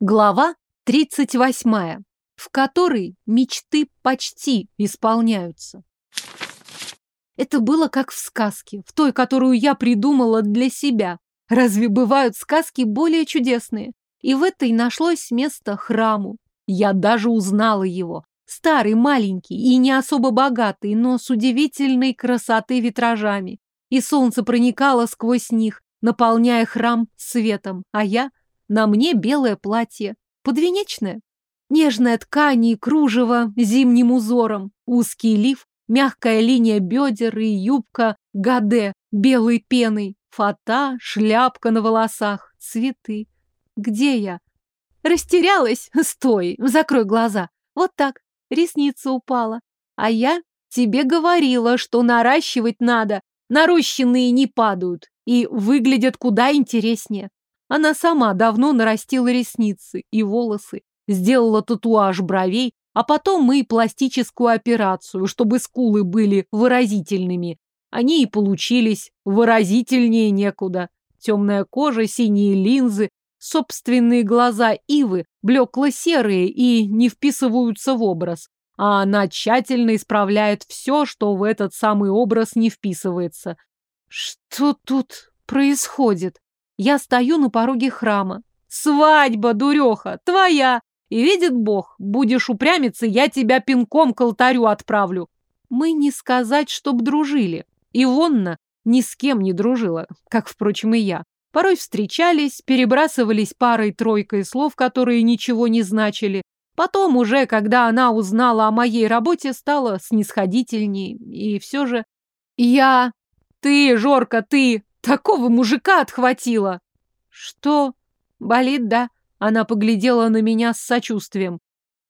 Глава 38, в которой мечты почти исполняются. Это было как в сказке, в той, которую я придумала для себя. Разве бывают сказки более чудесные? И в этой нашлось место храму. Я даже узнала его. Старый, маленький и не особо богатый, но с удивительной красотой витражами. И солнце проникало сквозь них, наполняя храм светом, а я на мне белое платье, подвенечное. Нежная ткань и кружево зимним узором, узкий лиф, мягкая линия бедер и юбка гаде белой пеной, фата, шляпка на волосах, цветы. Где я? Растерялась? Стой, закрой глаза. Вот так, ресница упала. А я тебе говорила, что наращивать надо. Нарощенные не падают и выглядят куда интереснее. Она сама давно нарастила ресницы и волосы, сделала татуаж бровей, а потом мы пластическую операцию, чтобы скулы были выразительными. Они и получились выразительнее некуда. Темная кожа, синие линзы, собственные глаза Ивы блекло-серые и не вписываются в образ. А она тщательно исправляет все, что в этот самый образ не вписывается. Что тут происходит? Я стою на пороге храма. Свадьба, дуреха, твоя! И видит Бог, будешь упрямиться, я тебя пинком к алтарю отправлю. Мы не сказать, чтоб дружили. Ивонна ни с кем не дружила, как, впрочем, и я. Порой встречались, перебрасывались парой-тройкой слов, которые ничего не значили. Потом уже, когда она узнала о моей работе, стала снисходительней. И все же... Я... Ты, Жорка, ты! Такого мужика отхватила. Что? Болит, да? Она поглядела на меня с сочувствием.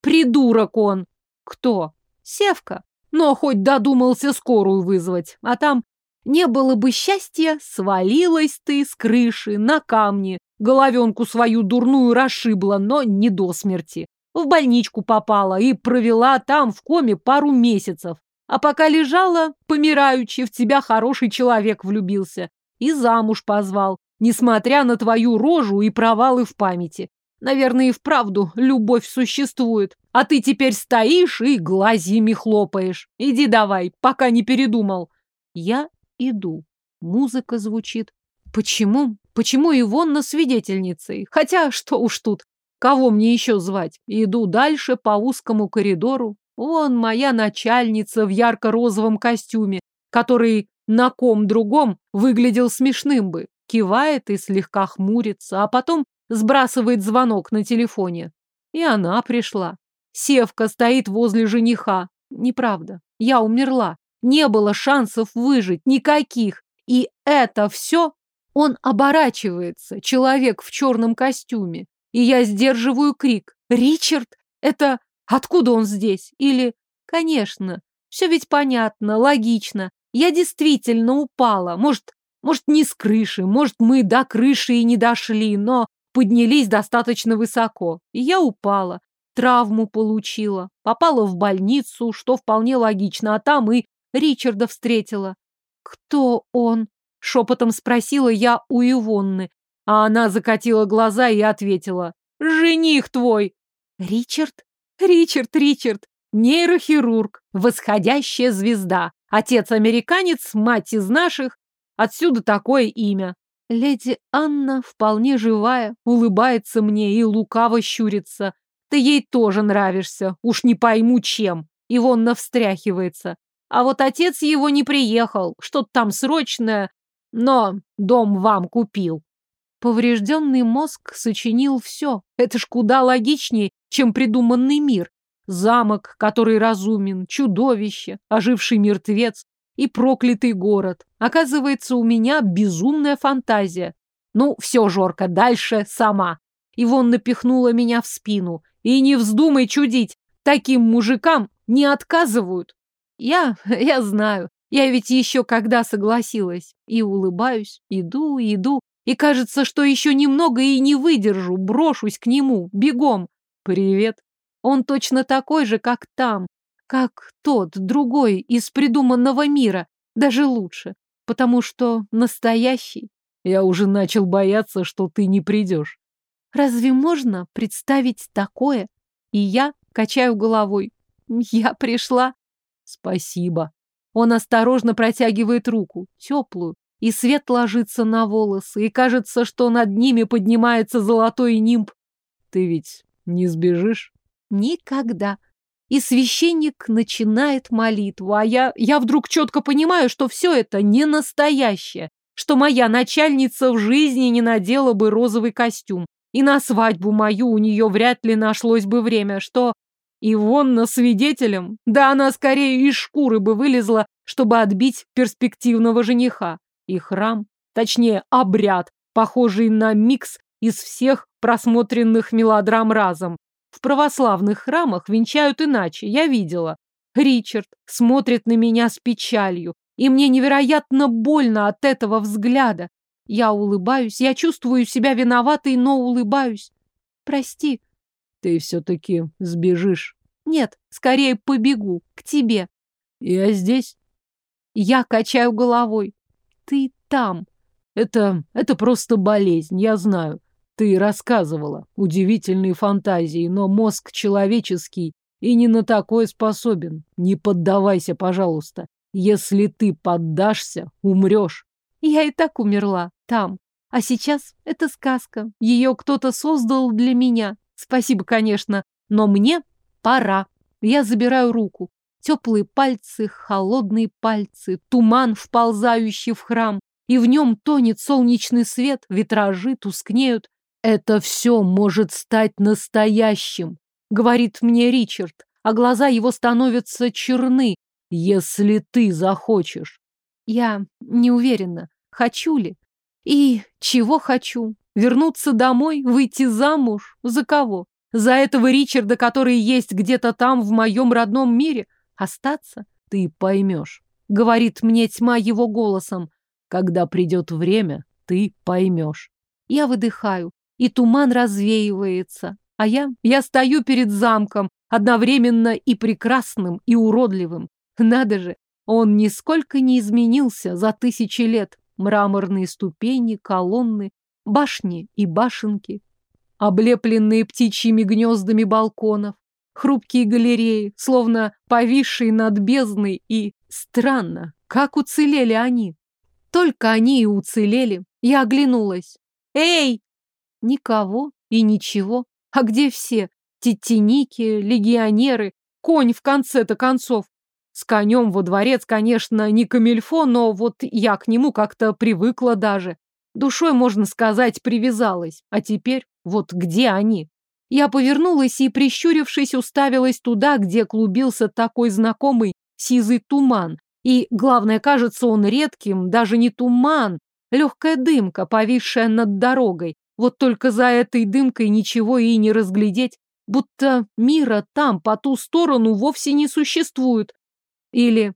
Придурок он. Кто? Севка. Но хоть додумался скорую вызвать. А там не было бы счастья, свалилась ты с крыши на камни. Головенку свою дурную расшибла, но не до смерти. В больничку попала и провела там в коме пару месяцев. А пока лежала, помираючи, в тебя хороший человек влюбился и замуж позвал, несмотря на твою рожу и провалы в памяти. Наверное, и вправду любовь существует. А ты теперь стоишь и глазьями хлопаешь. Иди давай, пока не передумал. Я иду. Музыка звучит. Почему? Почему Ивонна свидетельницей? Хотя, что уж тут. Кого мне еще звать? Иду дальше по узкому коридору. Вон моя начальница в ярко-розовом костюме, который на ком другом выглядел смешным бы. Кивает и слегка хмурится, а потом сбрасывает звонок на телефоне. И она пришла. Севка стоит возле жениха. Неправда. Я умерла. Не было шансов выжить. Никаких. И это все он оборачивается, человек в черном костюме. И я сдерживаю крик. «Ричард? Это откуда он здесь?» Или «Конечно, все ведь понятно, логично. Я действительно упала. Может, может, не с крыши, может, мы до крыши и не дошли, но поднялись достаточно высоко. И я упала. Травму получила. Попала в больницу, что вполне логично, а там и Ричарда встретила. «Кто он?» — шепотом спросила я у Ивонны. А она закатила глаза и ответила. «Жених твой!» «Ричард? Ричард, Ричард! Нейрохирург, восходящая звезда. Отец американец, мать из наших. Отсюда такое имя. Леди Анна вполне живая, улыбается мне и лукаво щурится. Ты ей тоже нравишься, уж не пойму чем. И вон навстряхивается. А вот отец его не приехал, что-то там срочное, но дом вам купил. Поврежденный мозг сочинил все. Это ж куда логичнее, чем придуманный мир. Замок, который разумен, чудовище, оживший мертвец и проклятый город. Оказывается, у меня безумная фантазия. Ну, все, Жорка, дальше сама. Ивон напихнула меня в спину. И не вздумай чудить, таким мужикам не отказывают. Я, я знаю, я ведь еще когда согласилась. И улыбаюсь, иду, иду. И кажется, что еще немного и не выдержу, брошусь к нему, бегом. Привет. Он точно такой же, как там, как тот, другой, из придуманного мира, даже лучше, потому что настоящий. Я уже начал бояться, что ты не придешь. Разве можно представить такое? И я качаю головой. Я пришла. Спасибо. Он осторожно протягивает руку, теплую, и свет ложится на волосы, и кажется, что над ними поднимается золотой нимб. Ты ведь не сбежишь? Никогда. И священник начинает молитву, а я, я вдруг четко понимаю, что все это не настоящее, что моя начальница в жизни не надела бы розовый костюм, и на свадьбу мою у нее вряд ли нашлось бы время, что и вон на свидетелем, да она скорее из шкуры бы вылезла, чтобы отбить перспективного жениха. И храм, точнее обряд, похожий на микс из всех просмотренных мелодрам разом. В православных храмах венчают иначе, я видела. Ричард смотрит на меня с печалью, и мне невероятно больно от этого взгляда. Я улыбаюсь, я чувствую себя виноватой, но улыбаюсь. Прости. Ты все-таки сбежишь. Нет, скорее побегу, к тебе. Я здесь. Я качаю головой. Ты там. Это... это просто болезнь, я знаю. Ты рассказывала. Удивительные фантазии, но мозг человеческий и не на такое способен. Не поддавайся, пожалуйста. Если ты поддашься, умрешь. Я и так умерла там. А сейчас это сказка. Ее кто-то создал для меня. Спасибо, конечно, но мне пора. Я забираю руку. Теплые пальцы, холодные пальцы, туман, вползающий в храм. И в нем тонет солнечный свет, витражи тускнеют. Это все может стать настоящим, говорит мне Ричард, а глаза его становятся черны, если ты захочешь. Я не уверена, хочу ли. И чего хочу? Вернуться домой, выйти замуж? За кого? За этого Ричарда, который есть где-то там, в моем родном мире? Остаться? Ты поймешь. Говорит мне тьма его голосом. Когда придет время, ты поймешь. Я выдыхаю и туман развеивается. А я, я стою перед замком, одновременно и прекрасным, и уродливым. Надо же, он нисколько не изменился за тысячи лет. Мраморные ступени, колонны, башни и башенки, облепленные птичьими гнездами балконов, хрупкие галереи, словно повисшие над бездной, и странно, как уцелели они. Только они и уцелели. Я оглянулась. «Эй!» Никого и ничего. А где все? Тетеники, легионеры, конь в конце-то концов. С конем во дворец, конечно, не камильфо, но вот я к нему как-то привыкла даже. Душой, можно сказать, привязалась. А теперь вот где они? Я повернулась и, прищурившись, уставилась туда, где клубился такой знакомый сизый туман. И, главное, кажется он редким, даже не туман, легкая дымка, повисшая над дорогой, вот только за этой дымкой ничего и не разглядеть, будто мира там, по ту сторону, вовсе не существует. Или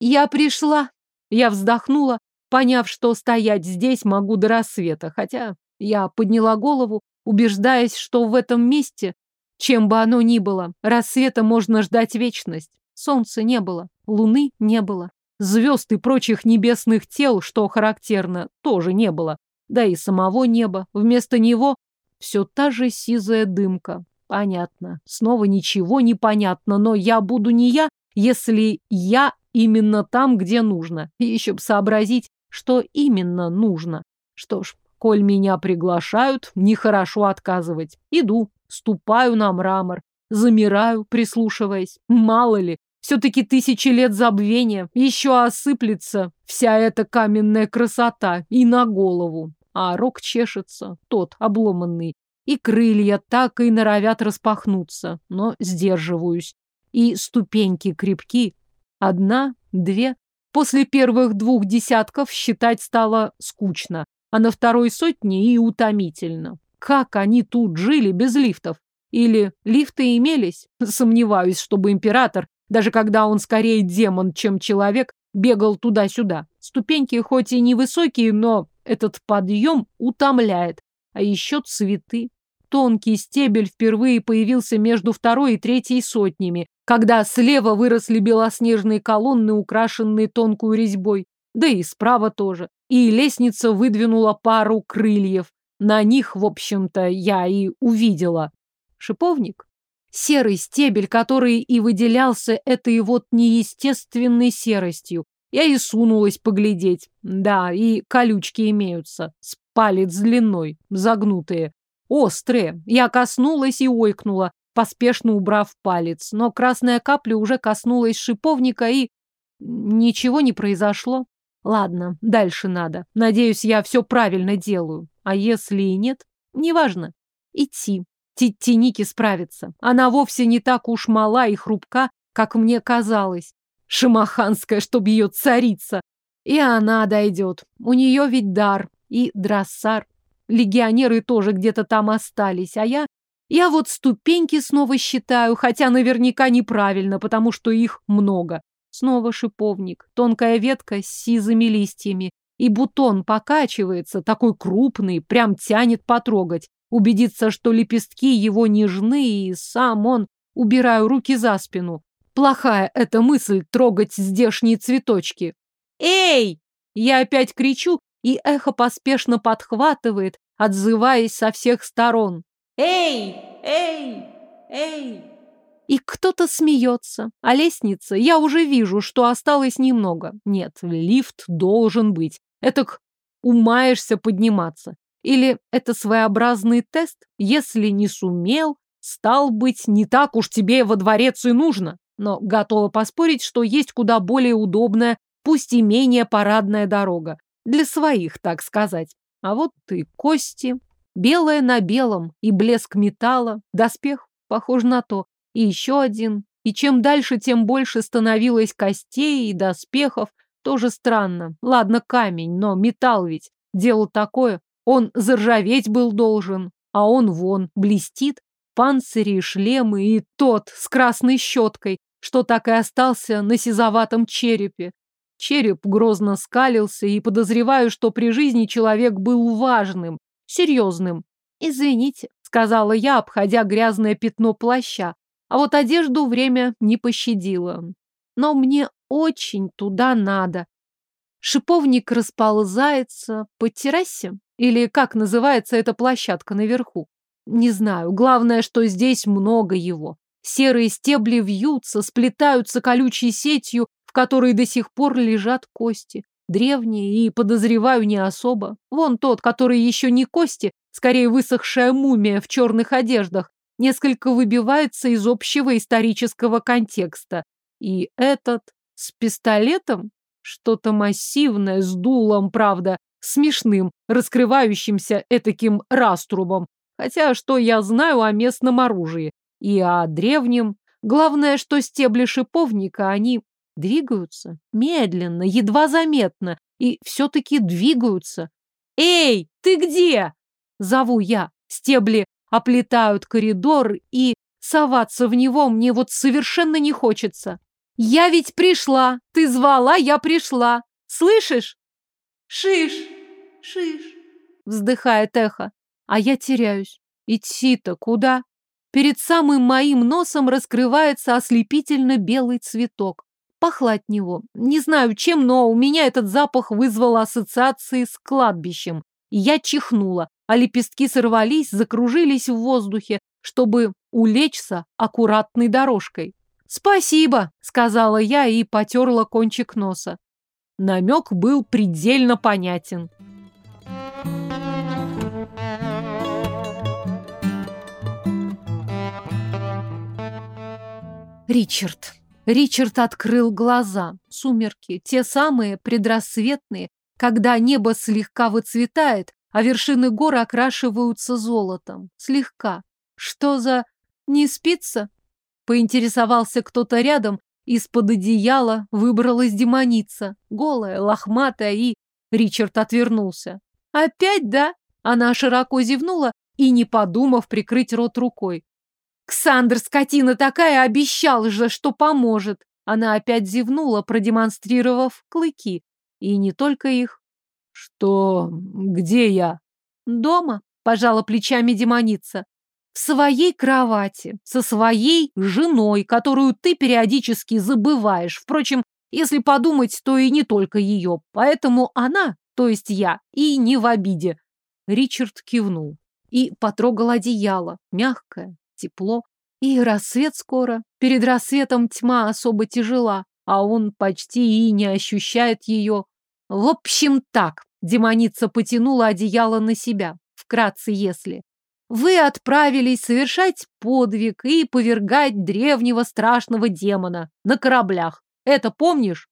«Я пришла». Я вздохнула, поняв, что стоять здесь могу до рассвета, хотя я подняла голову, убеждаясь, что в этом месте, чем бы оно ни было, рассвета можно ждать вечность. Солнца не было, луны не было, звезд и прочих небесных тел, что характерно, тоже не было да и самого неба. Вместо него все та же сизая дымка. Понятно. Снова ничего не понятно, но я буду не я, если я именно там, где нужно. И еще бы сообразить, что именно нужно. Что ж, коль меня приглашают, нехорошо отказывать. Иду, ступаю на мрамор, замираю, прислушиваясь. Мало ли, все-таки тысячи лет забвения, еще осыплется вся эта каменная красота и на голову а рог чешется, тот, обломанный, и крылья так и норовят распахнуться, но сдерживаюсь. И ступеньки крепки. Одна, две. После первых двух десятков считать стало скучно, а на второй сотне и утомительно. Как они тут жили без лифтов? Или лифты имелись? Сомневаюсь, чтобы император, даже когда он скорее демон, чем человек, бегал туда-сюда. Ступеньки хоть и невысокие, но этот подъем утомляет. А еще цветы. Тонкий стебель впервые появился между второй и третьей сотнями, когда слева выросли белоснежные колонны, украшенные тонкой резьбой. Да и справа тоже. И лестница выдвинула пару крыльев. На них, в общем-то, я и увидела. Шиповник? Серый стебель, который и выделялся этой вот неестественной серостью. Я и сунулась поглядеть. Да, и колючки имеются. С палец длиной, загнутые. Острые. Я коснулась и ойкнула, поспешно убрав палец. Но красная капля уже коснулась шиповника и... Ничего не произошло. Ладно, дальше надо. Надеюсь, я все правильно делаю. А если и нет, неважно. Идти. Тиники справится. Она вовсе не так уж мала и хрупка, как мне казалось. Шамаханская, чтоб ее царица. И она дойдет. У нее ведь дар. И дроссар. Легионеры тоже где-то там остались. А я... Я вот ступеньки снова считаю, хотя наверняка неправильно, потому что их много. Снова шиповник, тонкая ветка с сизыми листьями. И бутон покачивается, такой крупный, прям тянет потрогать. Убедиться, что лепестки его нежны, и сам он... Убираю руки за спину. Плохая эта мысль трогать здешние цветочки. «Эй!» Я опять кричу, и эхо поспешно подхватывает, отзываясь со всех сторон. «Эй! Эй! Эй!» И кто-то смеется. А лестница, я уже вижу, что осталось немного. Нет, лифт должен быть. Это умаешься подниматься. Или это своеобразный тест? Если не сумел, стал быть, не так уж тебе во дворец и нужно. Но готова поспорить, что есть куда более удобная, пусть и менее парадная дорога. Для своих, так сказать. А вот ты кости, белое на белом, и блеск металла, доспех, похож на то. И еще один. И чем дальше, тем больше становилось костей и доспехов. Тоже странно. Ладно, камень, но металл ведь. Дело такое. Он заржаветь был должен. А он вон, блестит. Панцири и шлемы, и тот с красной щеткой, что так и остался на сизоватом черепе. Череп грозно скалился, и подозреваю, что при жизни человек был важным, серьезным. «Извините», — сказала я, обходя грязное пятно плаща. А вот одежду время не пощадило. Но мне очень туда надо. Шиповник расползается по террасе. Или как называется эта площадка наверху? Не знаю. Главное, что здесь много его. Серые стебли вьются, сплетаются колючей сетью, в которой до сих пор лежат кости. Древние и, подозреваю, не особо. Вон тот, который еще не кости, скорее высохшая мумия в черных одеждах, несколько выбивается из общего исторического контекста. И этот с пистолетом? Что-то массивное, с дулом, правда, смешным, раскрывающимся этаким раструбом. Хотя что я знаю о местном оружии и о древнем? Главное, что стебли шиповника, они двигаются медленно, едва заметно, и все-таки двигаются. «Эй, ты где?» Зову я. Стебли оплетают коридор, и соваться в него мне вот совершенно не хочется. Я ведь пришла, ты звала, я пришла. Слышишь? Шиш, шиш, вздыхает эхо. А я теряюсь. Идти-то куда? Перед самым моим носом раскрывается ослепительно белый цветок. Пахло от него. Не знаю чем, но у меня этот запах вызвал ассоциации с кладбищем. Я чихнула, а лепестки сорвались, закружились в воздухе, чтобы улечься аккуратной дорожкой. «Спасибо», — сказала я и потерла кончик носа. Намек был предельно понятен. Ричард. Ричард открыл глаза. Сумерки, те самые предрассветные, когда небо слегка выцветает, а вершины гор окрашиваются золотом. Слегка. Что за... Не спится? Поинтересовался кто-то рядом, из-под одеяла выбралась демоница, голая, лохматая и... Ричард отвернулся. «Опять, да?» Она широко зевнула и, не подумав, прикрыть рот рукой. «Ксандр, скотина такая, обещал же, что поможет!» Она опять зевнула, продемонстрировав клыки. И не только их. Что? Где я? Дома, пожала плечами демоница. В своей кровати, со своей женой, которую ты периодически забываешь. Впрочем, если подумать, то и не только ее. Поэтому она, то есть я, и не в обиде. Ричард кивнул и потрогал одеяло. Мягкое, тепло. И рассвет скоро. Перед рассветом тьма особо тяжела, а он почти и не ощущает ее. В общем, так. Демоница потянула одеяло на себя. Вкратце, если. Вы отправились совершать подвиг и повергать древнего страшного демона на кораблях. Это помнишь?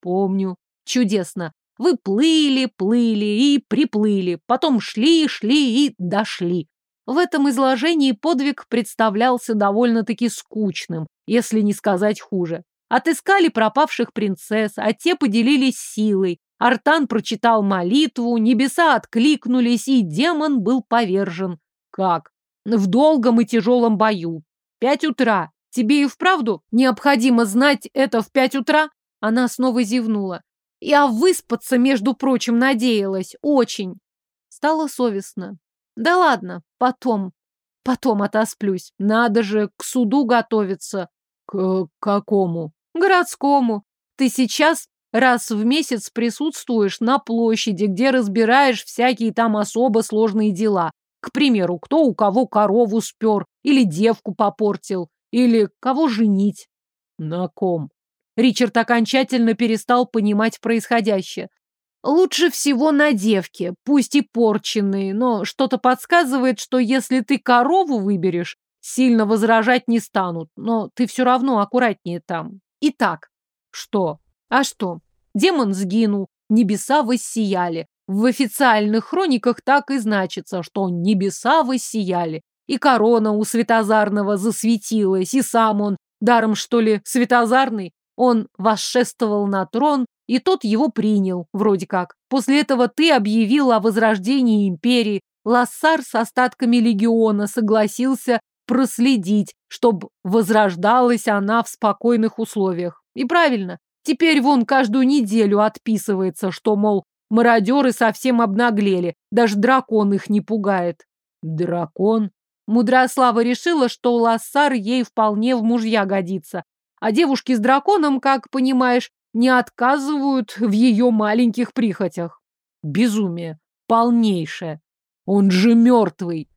Помню. Чудесно. Вы плыли, плыли и приплыли, потом шли, шли и дошли. В этом изложении подвиг представлялся довольно-таки скучным, если не сказать хуже. Отыскали пропавших принцесс, а те поделились силой. Артан прочитал молитву, небеса откликнулись, и демон был повержен. Как? В долгом и тяжелом бою. Пять утра. Тебе и вправду необходимо знать это в пять утра? Она снова зевнула. Я выспаться, между прочим, надеялась. Очень. Стало совестно. Да ладно, потом. Потом отосплюсь. Надо же к суду готовиться. К какому? Городскому. Ты сейчас раз в месяц присутствуешь на площади, где разбираешь всякие там особо сложные дела. К примеру, кто у кого корову спер, или девку попортил, или кого женить. На ком? Ричард окончательно перестал понимать происходящее. Лучше всего на девке, пусть и порченные, но что-то подсказывает, что если ты корову выберешь, сильно возражать не станут, но ты все равно аккуратнее там. Итак, что? А что? Демон сгинул, небеса воссияли. В официальных хрониках так и значится, что небеса воссияли. И корона у Светозарного засветилась, и сам он, даром что ли, Светозарный, он восшествовал на трон, и тот его принял, вроде как. После этого ты объявил о возрождении империи. Лассар с остатками легиона согласился проследить, чтобы возрождалась она в спокойных условиях. И правильно. Теперь вон каждую неделю отписывается, что, мол, мародеры совсем обнаглели, даже дракон их не пугает. Дракон? Мудрослава решила, что Лассар ей вполне в мужья годится, а девушки с драконом, как понимаешь, не отказывают в ее маленьких прихотях. Безумие. Полнейшее. Он же мертвый.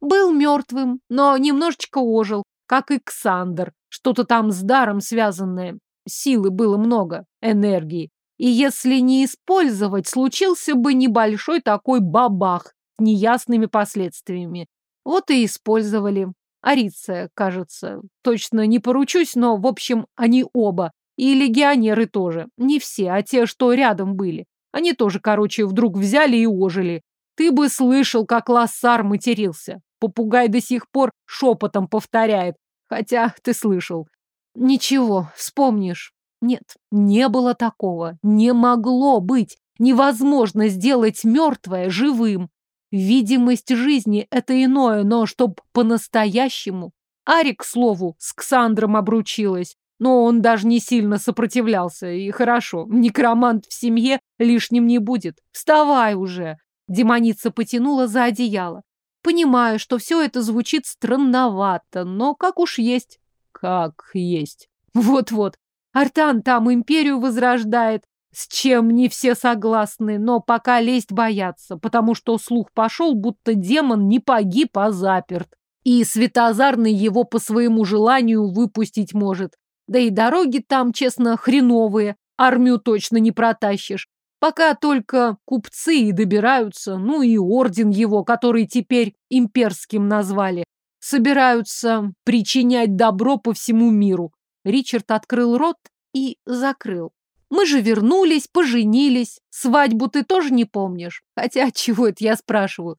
Был мертвым, но немножечко ожил, как и Ксандр. Что-то там с даром связанное. Силы было много, энергии. И если не использовать, случился бы небольшой такой бабах с неясными последствиями. Вот и использовали. Ариция, кажется. Точно не поручусь, но, в общем, они оба. И легионеры тоже. Не все, а те, что рядом были. Они тоже, короче, вдруг взяли и ожили. Ты бы слышал, как Лассар матерился. Попугай до сих пор шепотом повторяет. Хотя ты слышал. Ничего, вспомнишь. Нет, не было такого. Не могло быть. Невозможно сделать мертвое живым. Видимость жизни — это иное, но чтоб по-настоящему. Арик, к слову, с Ксандром обручилась, но он даже не сильно сопротивлялся, и хорошо, некромант в семье лишним не будет. Вставай уже! Демоница потянула за одеяло. Понимаю, что все это звучит странновато, но как уж есть. Как есть. Вот-вот. Артан там империю возрождает, с чем не все согласны, но пока лезть боятся, потому что слух пошел, будто демон не погиб, а заперт. И Светозарный его по своему желанию выпустить может. Да и дороги там, честно, хреновые, армию точно не протащишь. Пока только купцы и добираются, ну и орден его, который теперь имперским назвали, собираются причинять добро по всему миру. Ричард открыл рот и закрыл. Мы же вернулись, поженились. Свадьбу ты тоже не помнишь? Хотя, чего это я спрашиваю?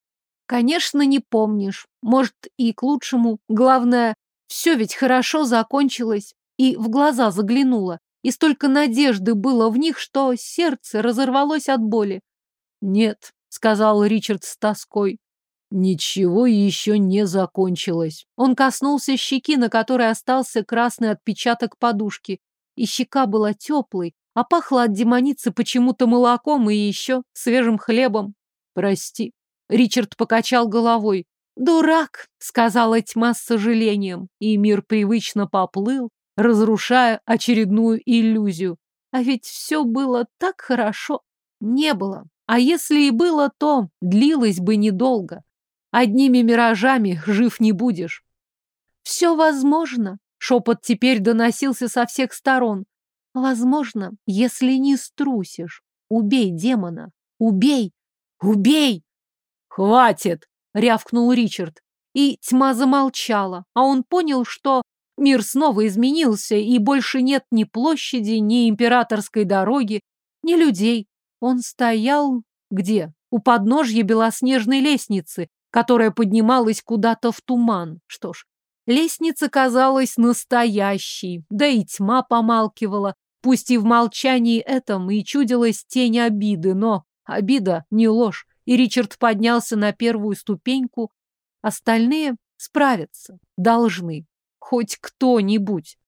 Конечно, не помнишь. Может, и к лучшему. Главное, все ведь хорошо закончилось. И в глаза заглянула. И столько надежды было в них, что сердце разорвалось от боли. Нет, сказал Ричард с тоской. Ничего еще не закончилось. Он коснулся щеки, на которой остался красный отпечаток подушки. И щека была теплой, а пахло от демоницы почему-то молоком и еще свежим хлебом. Прости. Ричард покачал головой. «Дурак!» — сказала тьма с сожалением, и мир привычно поплыл, разрушая очередную иллюзию. А ведь все было так хорошо. Не было. А если и было, то длилось бы недолго. Одними миражами жив не будешь. Все возможно. Шепот теперь доносился со всех сторон. Возможно, если не струсишь. Убей демона. Убей. Убей. Хватит, рявкнул Ричард. И тьма замолчала, а он понял, что мир снова изменился, и больше нет ни площади, ни императорской дороги, ни людей. Он стоял где? У подножья белоснежной лестницы, которая поднималась куда-то в туман. Что ж, лестница казалась настоящей, да и тьма помалкивала, пусть и в молчании этом и чудилась тень обиды, но обида не ложь, и Ричард поднялся на первую ступеньку, Остальные справятся. Должны. Хоть кто-нибудь.